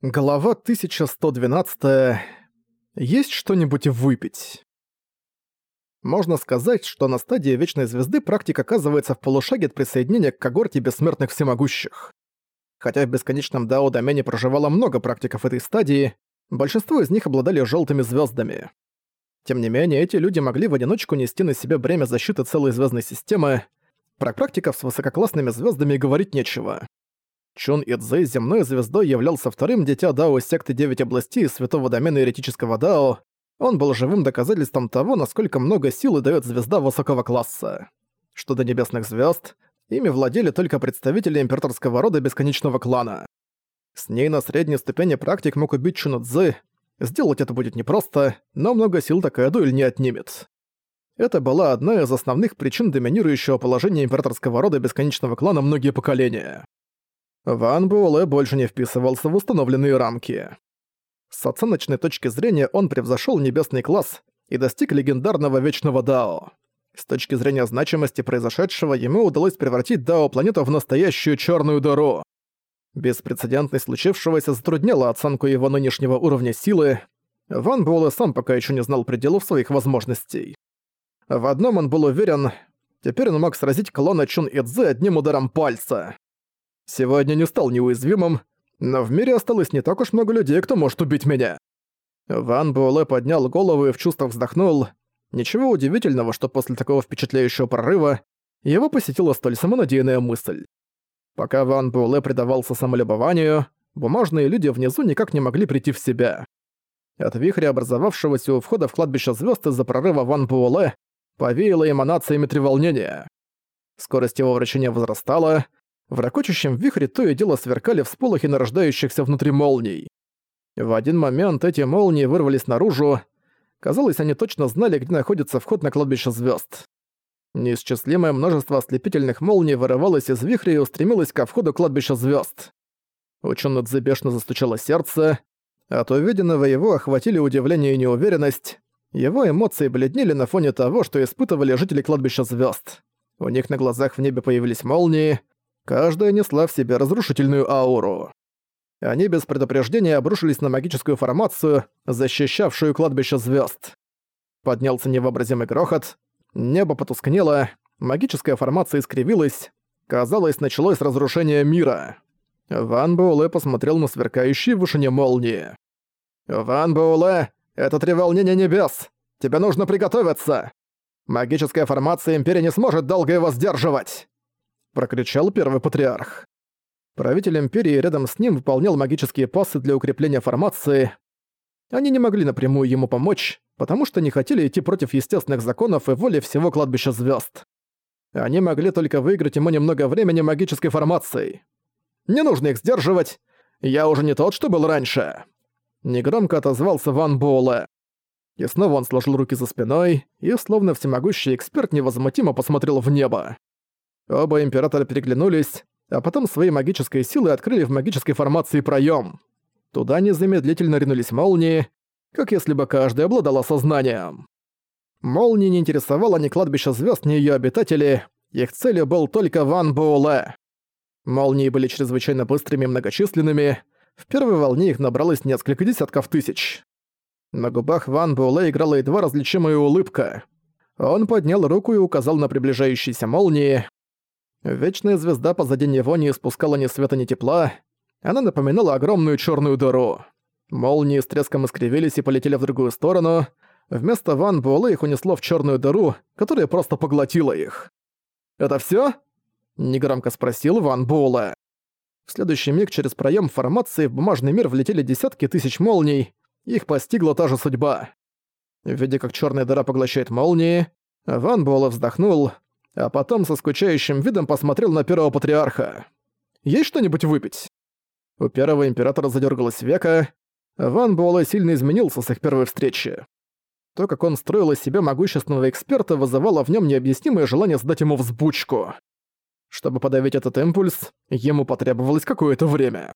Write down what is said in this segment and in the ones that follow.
Глава 1112. Есть что-нибудь выпить? Можно сказать, что на стадии Вечной Звезды практик оказывается в полушаге от присоединения к когорте бессмертных всемогущих. Хотя в бесконечном Дао-домене проживало много практиков этой стадии, большинство из них обладали желтыми звездами. Тем не менее, эти люди могли в одиночку нести на себе бремя защиты целой звездной системы. Про практиков с высококлассными звездами говорить нечего. Чун Идзэй земной звездой являлся вторым дитя Дао секты Девять областей святого домена еретического Дао. Он был живым доказательством того, насколько много силы дает звезда высокого класса. Что до небесных звезд, ими владели только представители императорского рода бесконечного клана. С ней на средней ступени практик мог убить Чун Цзы. Сделать это будет непросто, но много сил такая дуэль не отнимет. Это была одна из основных причин доминирующего положения императорского рода бесконечного клана многие поколения. Ван Буэлэ больше не вписывался в установленные рамки. С оценочной точки зрения он превзошел небесный класс и достиг легендарного Вечного Дао. С точки зрения значимости произошедшего, ему удалось превратить Дао-планету в настоящую черную дыру. Беспрецедентность случившегося затрудняла оценку его нынешнего уровня силы. Ван Буэлэ сам пока еще не знал пределов своих возможностей. В одном он был уверен, теперь он мог сразить клона Чун Идзы одним ударом пальца. Сегодня не стал неуязвимым, но в мире осталось не так уж много людей, кто может убить меня. Ван Буэлэ поднял голову и в чувствах вздохнул. Ничего удивительного, что после такого впечатляющего прорыва его посетила столь самонадеянная мысль. Пока Ван Буэлэ предавался самолюбованию, бумажные люди внизу никак не могли прийти в себя. От вихря, образовавшегося у входа в кладбище звезд из-за прорыва Ван Буэлэ, повеяло эманациями треволнения. Скорость его вращения возрастала, в ракочущем вихре то и дело сверкали всполохи нарождающихся внутри молний. В один момент эти молнии вырвались наружу. Казалось, они точно знали, где находится вход на кладбище звезд. Неисчислимое множество ослепительных молний вырывалось из вихря и устремилось ко входу кладбища звезд. Учёно бешено застучало сердце. От увиденного его охватили удивление и неуверенность. Его эмоции бледнели на фоне того, что испытывали жители кладбища звезд. У них на глазах в небе появились молнии, Каждая несла в себе разрушительную ауру. Они без предупреждения обрушились на магическую формацию, защищавшую кладбище звезд. Поднялся невообразимый грохот, небо потускнело, магическая формация искривилась, казалось, началось разрушение мира. Ван Буэлэ посмотрел на сверкающие в вышине молнии. «Ван Буэлэ, это треволнение небес! Тебе нужно приготовиться! Магическая формация Империи не сможет долго его сдерживать!» Прокричал первый патриарх. Правитель Империи рядом с ним выполнял магические пасы для укрепления формации. Они не могли напрямую ему помочь, потому что не хотели идти против естественных законов и воли всего кладбища звезд. Они могли только выиграть ему немного времени магической формацией. Не нужно их сдерживать. Я уже не тот, что был раньше. Негромко отозвался Ван Буэлэ. И снова он сложил руки за спиной и, словно всемогущий эксперт, невозмутимо посмотрел в небо. Оба императора переглянулись, а потом своей магической силой открыли в магической формации проем. Туда незамедлительно ринулись молнии, как если бы каждый обладал осознанием. Молнии не интересовало ни кладбище звезд, ни ее обитатели, их целью был только Ван Буэлэ. Молнии были чрезвычайно быстрыми и многочисленными, в первой волне их набралось несколько десятков тысяч. На губах Ван Буэлэ играла едва различимая улыбка. Он поднял руку и указал на приближающиеся молнии. Вечная звезда позади него не испускала ни света, ни тепла. Она напоминала огромную черную дыру. Молнии с треском искривились и полетели в другую сторону. Вместо Ван Буэлэ их унесло в черную дыру, которая просто поглотила их. «Это все? негромко спросил Ван Буэлэ. В следующий миг через проем формации в бумажный мир влетели десятки тысяч молний, их постигла та же судьба. Видя, как черная дыра поглощает молнии, Ван Буэлэ вздохнул, а потом со скучающим видом посмотрел на первого патриарха. «Есть что-нибудь выпить?» У первого императора задергалось века. Ван Буэлэ сильно изменился с их первой встречи. То, как он строил из себя могущественного эксперта, вызывало в нем необъяснимое желание сдать ему взбучку. Чтобы подавить этот импульс, ему потребовалось какое-то время.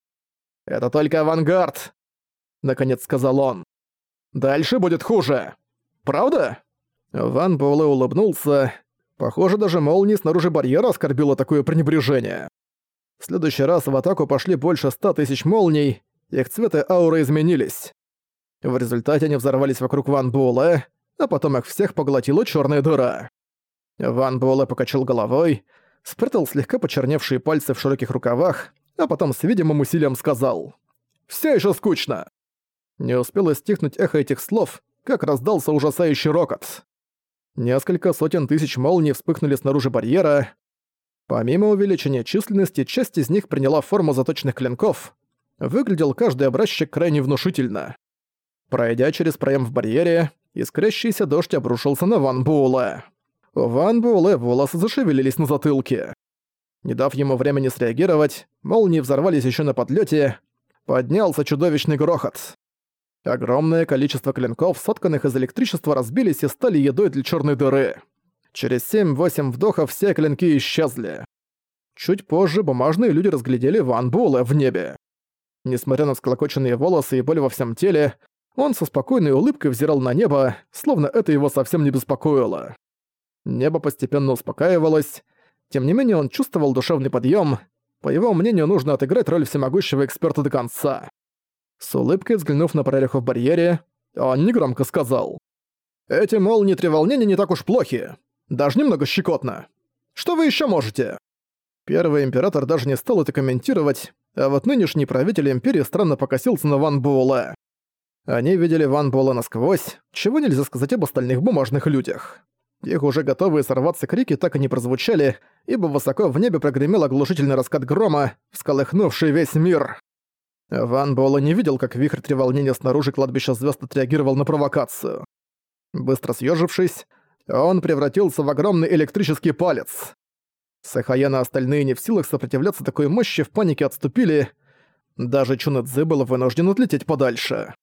«Это только авангард», — наконец сказал он. «Дальше будет хуже. Правда?» Ван Буэлэ улыбнулся. Похоже, даже молнии снаружи барьера оскорбило такое пренебрежение. В следующий раз в атаку пошли больше ста тысяч молний, их цвет и аура изменились. В результате они взорвались вокруг Ван Буэлэ, а потом их всех поглотила черная дыра. Ван Буэлэ покачал головой, спрятал слегка почерневшие пальцы в широких рукавах, а потом с видимым усилием сказал «Всё ещё скучно!». Не успело стихнуть эхо этих слов, как раздался ужасающий рокот. Несколько сотен тысяч молний вспыхнули снаружи барьера. Помимо увеличения численности, часть из них приняла форму заточенных клинков. Выглядел каждый образчик крайне внушительно. Пройдя через проем в барьере, искрящийся дождь обрушился на Ван Буэлэ. У Ван Буэлэ волосы зашевелились на затылке. Не дав ему времени среагировать, молнии взорвались еще на подлете. Поднялся чудовищный грохот. Огромное количество клинков, сотканных из электричества, разбились и стали едой для черной дыры. Через 7-8 вдохов все клинки исчезли. Чуть позже бумажные люди разглядели Ван Буэлэ в небе. Несмотря на склокоченные волосы и боль во всем теле, он со спокойной улыбкой взирал на небо, словно это его совсем не беспокоило. Небо постепенно успокаивалось, тем не менее он чувствовал душевный подъем. По его мнению, нужно отыграть роль всемогущего эксперта до конца. С улыбкой взглянув на прореху в барьере, он негромко сказал. «Эти молнии треволнения не так уж плохи. Даже немного щекотно. Что вы еще можете?» Первый император даже не стал это комментировать, а вот нынешний правитель империи странно покосился на Ван Буэлэ. Они видели Ван Буэлэ насквозь, чего нельзя сказать об остальных бумажных людях. Их уже готовые сорваться крики так и не прозвучали, ибо высоко в небе прогремел оглушительный раскат грома, всколыхнувший весь мир. Ван Буэлэ не видел, как вихрь треволнения снаружи кладбища звезд отреагировал на провокацию. Быстро съежившись, он превратился в огромный электрический палец. Сахаяна остальные не в силах сопротивляться такой мощи в панике отступили. Даже Чунэцзы был вынужден отлететь подальше.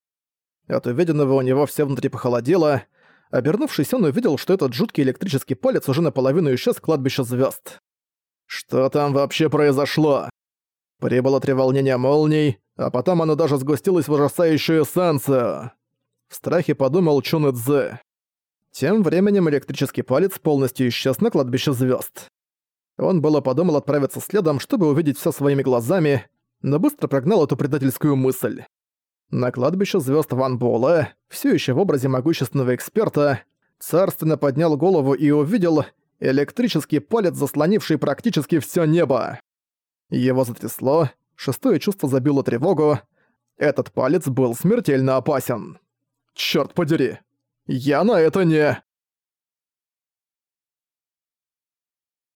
От увиденного у него все внутри похолодело. Обернувшись, он увидел, что этот жуткий электрический палец уже наполовину исчез с кладбища звезд. Что там вообще произошло? Прибыло треволнение молний, а потом оно даже сгустилось в ужасающую эссенцию. В страхе подумал Чун Цзэ. Тем временем электрический палец полностью исчез на кладбище звезд. Он было подумал отправиться следом, чтобы увидеть все своими глазами, но быстро прогнал эту предательскую мысль. На кладбище звезд Ван Буэлэ, все еще в образе могущественного эксперта, царственно поднял голову и увидел электрический палец, заслонивший практически все небо. Его затрясло, шестое чувство забило тревогу. Этот палец был смертельно опасен. Черт подери! Я на это не...